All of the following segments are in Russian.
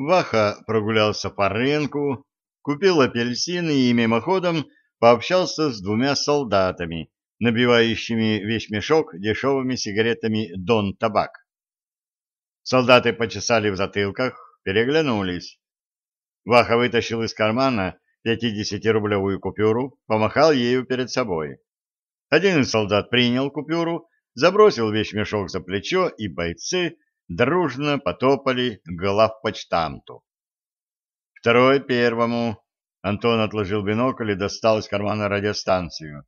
Ваха прогулялся по рынку, купил апельсины и мимоходом пообщался с двумя солдатами, набивающими вещмешок дешевыми сигаретами «Дон Табак». Солдаты почесали в затылках, переглянулись. Ваха вытащил из кармана пятидесятирублевую купюру, помахал ею перед собой. Один из солдат принял купюру, забросил вещмешок за плечо, и бойцы дружно потопали к главпочтамту. Второй первому. Антон отложил бинокль и достал из кармана радиостанцию.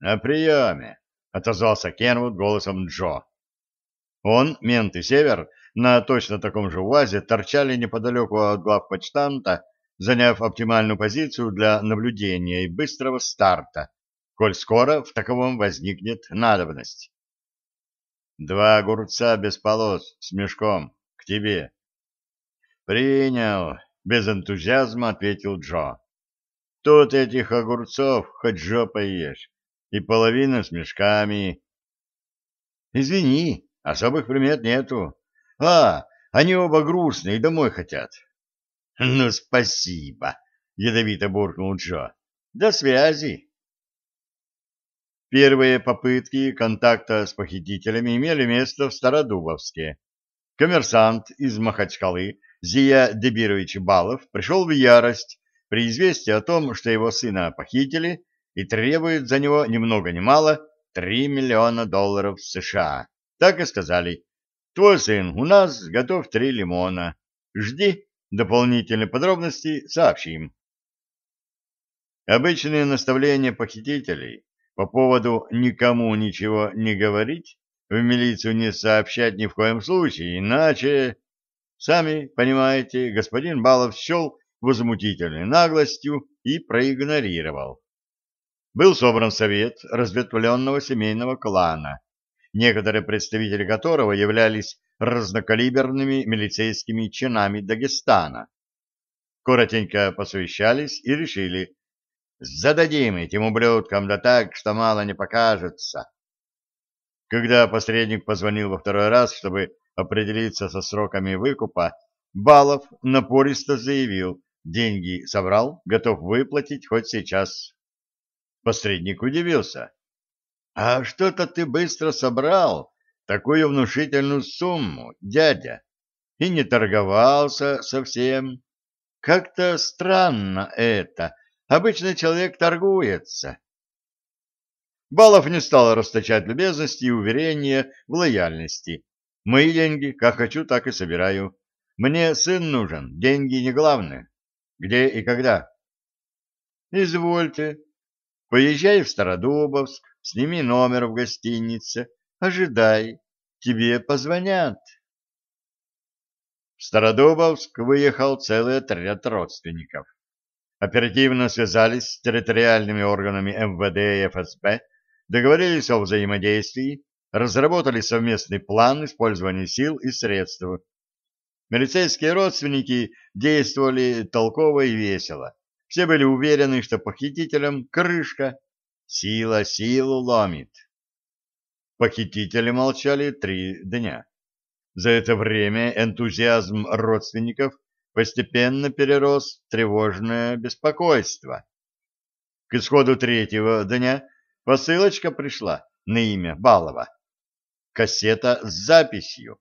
«На приеме», — отозвался Кенвуд голосом Джо. Он, мент и Север, на точно таком же УАЗе торчали неподалеку от главпочтамта, заняв оптимальную позицию для наблюдения и быстрого старта, коль скоро в таковом возникнет надобность. «Два огурца без полос с мешком. К тебе». «Принял», — без энтузиазма ответил Джо. «Тут этих огурцов хоть жопой ешь, и половина с мешками». «Извини», Особых примет нету. А, они оба грустные домой хотят. — Ну, спасибо, — ядовито буркнул Джо. — До связи. Первые попытки контакта с похитителями имели место в Стародубовске. Коммерсант из Махачкалы Зия Дебирович Балов пришел в ярость при известии о том, что его сына похитили и требуют за него ни много ни мало 3 миллиона долларов США. Так и сказали. Твой сын у нас готов три лимона. Жди, дополнительные подробности сообщим. Обычные наставления похитителей по поводу никому ничего не говорить, в милицию не сообщать ни в коем случае, иначе... Сами понимаете, господин Балов счел возмутительной наглостью и проигнорировал. Был собран совет разветвленного семейного клана, некоторые представители которого являлись разнокалиберными милицейскими чинами Дагестана. Коротенько посовещались и решили, зададим этим ублюдкам да так, что мало не покажется. Когда посредник позвонил во второй раз, чтобы определиться со сроками выкупа, Балов напористо заявил, деньги собрал, готов выплатить хоть сейчас. Посредник удивился. А что-то ты быстро собрал такую внушительную сумму, дядя, и не торговался совсем. Как-то странно это. Обычно человек торгуется. Балов не стал расточать любезности и уверения в лояльности. Мои деньги, как хочу, так и собираю. Мне сын нужен, деньги не главное. Где и когда? Извольте. Поезжай в Стародубовск, сними номер в гостинице, ожидай, тебе позвонят. В Стародубовск выехал целый отряд родственников. Оперативно связались с территориальными органами МВД и ФСБ, договорились о взаимодействии, разработали совместный план использования сил и средств. Милицейские родственники действовали толково и весело. Все были уверены, что похитителям крышка, Сила силу ломит. Похитители молчали три дня. За это время энтузиазм родственников постепенно перерос в тревожное беспокойство. К исходу третьего дня посылочка пришла на имя Балова. Кассета с записью.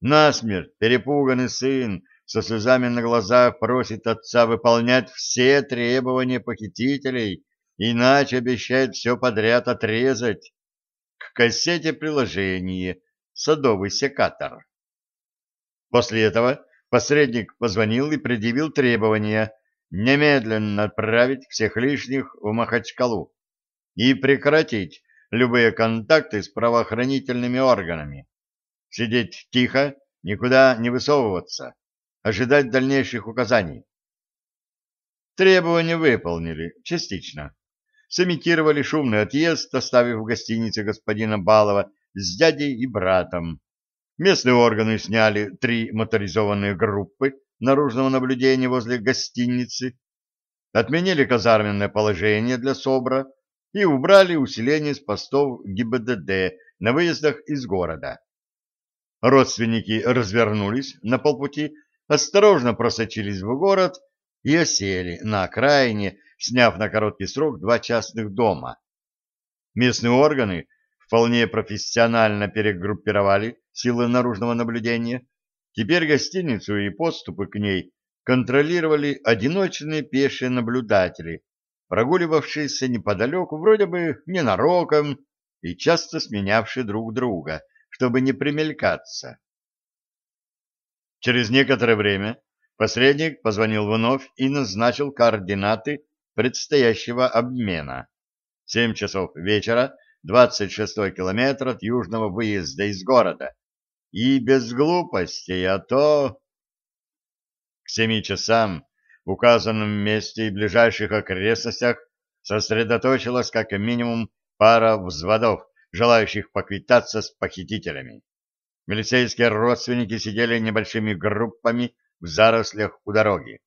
Насмерть перепуганный сын со слезами на глазах просит отца выполнять все требования похитителей иначе обещает все подряд отрезать. К кассете приложение «Садовый секатор». После этого посредник позвонил и предъявил требования немедленно отправить всех лишних в Махачкалу и прекратить любые контакты с правоохранительными органами. Сидеть тихо, никуда не высовываться, ожидать дальнейших указаний. Требования выполнили частично сымитировали шумный отъезд, оставив в гостинице господина Балова с дядей и братом. Местные органы сняли три моторизованные группы наружного наблюдения возле гостиницы, отменили казарменное положение для СОБРа и убрали усиление с постов ГИБДД на выездах из города. Родственники развернулись на полпути, осторожно просочились в город и осели на окраине, сняв на короткий срок два частных дома. Местные органы вполне профессионально перегруппировали силы наружного наблюдения. Теперь гостиницу и подступы к ней контролировали одиночные пешие наблюдатели, прогуливавшиеся неподалеку вроде бы ненароком и часто сменявшие друг друга, чтобы не примелькаться. Через некоторое время посредник позвонил вновь и назначил координаты предстоящего обмена. Семь часов вечера, 26-й километр от южного выезда из города. И без глупостей, а то... К семи часам в указанном месте и ближайших окрестностях сосредоточилась как минимум пара взводов, желающих поквитаться с похитителями. Милицейские родственники сидели небольшими группами в зарослях у дороги.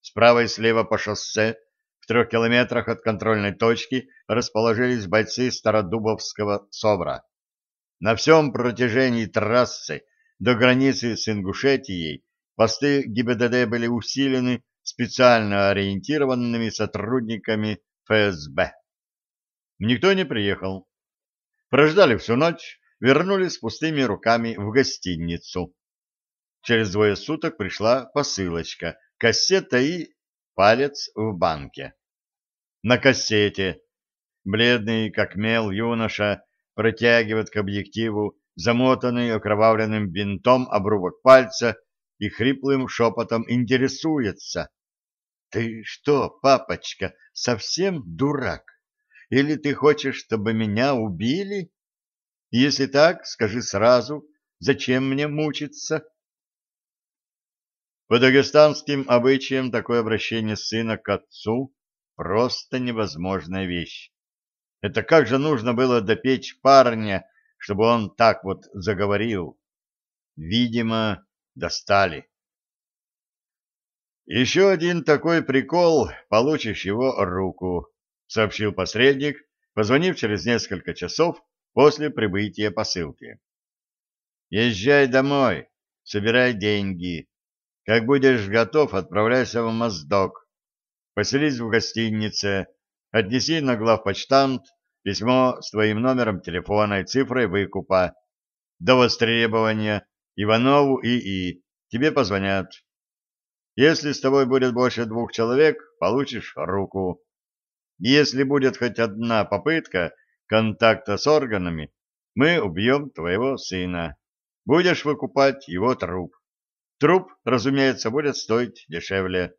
Справа и слева по шоссе, в трех километрах от контрольной точки, расположились бойцы Стародубовского СОБРа. На всем протяжении трассы до границы с Ингушетией посты ГИБДД были усилены специально ориентированными сотрудниками ФСБ. Никто не приехал. Прождали всю ночь, вернулись с пустыми руками в гостиницу. Через двое суток пришла посылочка, кассета и палец в банке. На кассете бледный, как мел, юноша протягивает к объективу замотанный окровавленным бинтом обрубок пальца и хриплым шепотом интересуется. — Ты что, папочка, совсем дурак? Или ты хочешь, чтобы меня убили? Если так, скажи сразу, зачем мне мучиться? По дагестанским обычаям такое обращение сына к отцу просто невозможная вещь. Это как же нужно было допечь парня, чтобы он так вот заговорил? Видимо, достали. Еще один такой прикол, получишь его руку, сообщил посредник, позвонив через несколько часов после прибытия посылки. Езжай домой, собирай деньги. Как будешь готов, отправляйся в Моздок. Поселись в гостинице, отнеси на главпочтамт письмо с твоим номером телефона и цифрой выкупа. До востребования Иванову ИИ. Тебе позвонят. Если с тобой будет больше двух человек, получишь руку. Если будет хоть одна попытка контакта с органами, мы убьем твоего сына. Будешь выкупать его труп. Труп, разумеется, будет стоить дешевле.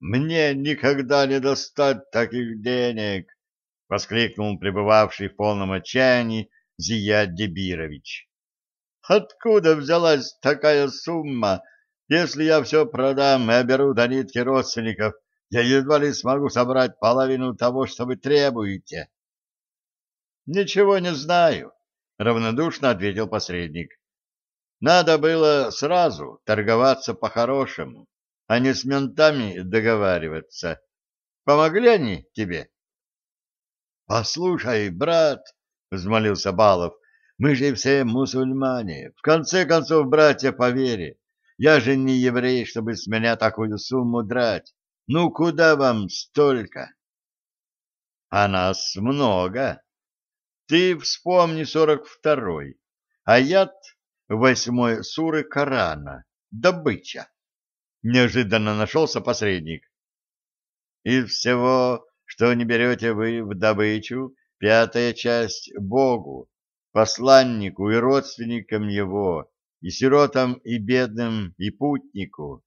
«Мне никогда не достать таких денег!» — воскликнул пребывавший в полном отчаянии Зият Дебирович. «Откуда взялась такая сумма? Если я все продам и оберу до нитки родственников, я едва ли смогу собрать половину того, что вы требуете». «Ничего не знаю», — равнодушно ответил посредник. «Надо было сразу торговаться по-хорошему, а не с ментами договариваться. Помогли они тебе?» «Послушай, брат», — взмолился Балов, — «мы же все мусульмане. В конце концов, братья по вере. Я же не еврей, чтобы с меня такую сумму драть. Ну, куда вам столько?» «А нас много. Ты вспомни сорок второй, аят восьмой суры Корана, добыча». Неожиданно нашелся посредник. «Из всего что не берете вы в добычу, пятая часть Богу, посланнику и родственникам его, и сиротам, и бедным, и путнику.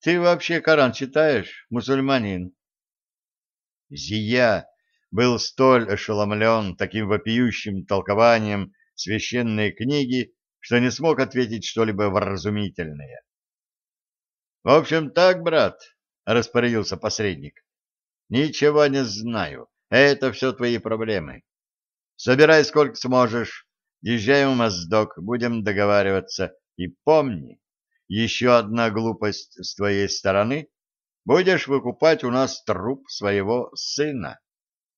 Ты вообще Коран читаешь, мусульманин? Зия был столь ошеломлен таким вопиющим толкованием священной книги, что не смог ответить что-либо вразумительное. — В общем так, брат, — распорядился посредник, Ничего не знаю. Это все твои проблемы. Собирай сколько сможешь. Езжаем в Моздок, будем договариваться. И помни, еще одна глупость с твоей стороны. Будешь выкупать у нас труп своего сына.